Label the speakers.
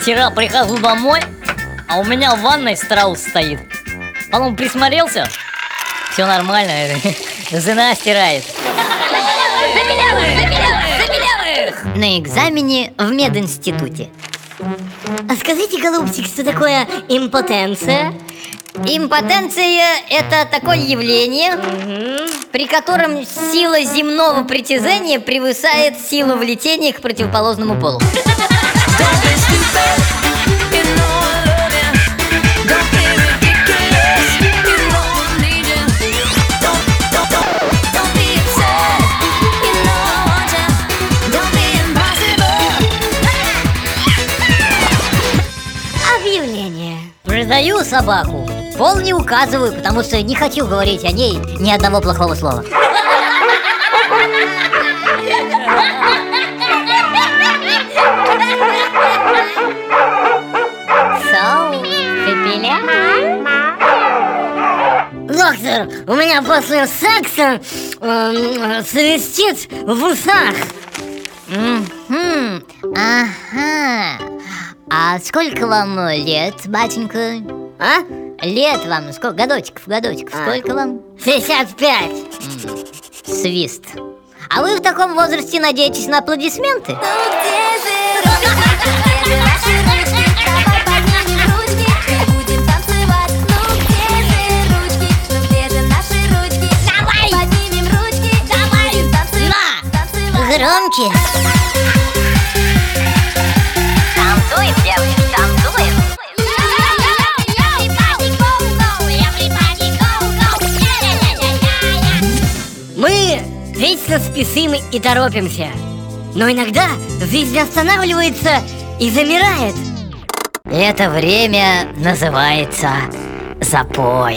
Speaker 1: Вчера прихожу домой, а у меня в ванной страус стоит. Потом присмотрелся, все нормально, жена стирает.
Speaker 2: На экзамене в мединституте. А скажите, голубчик, что такое импотенция? Импотенция – это такое явление, при котором сила земного притяжения превышает силу влетения к противоположному полу. Продаю собаку. Пол не указываю, потому что не хочу говорить о ней ни одного плохого слова. Пепеля. Доктор, у меня после секса э, свистит в усах. Ага. А сколько вам лет, батенька? А? Лет вам, сколько? Годочков, годочков. Сколько вам? 65. Свист. А вы в таком возрасте надеетесь на аплодисменты? Громче. Танцуем, девочки, танцуем. Мы вечно спешим и торопимся. Но иногда жизнь останавливается и замирает. Это время называется запой.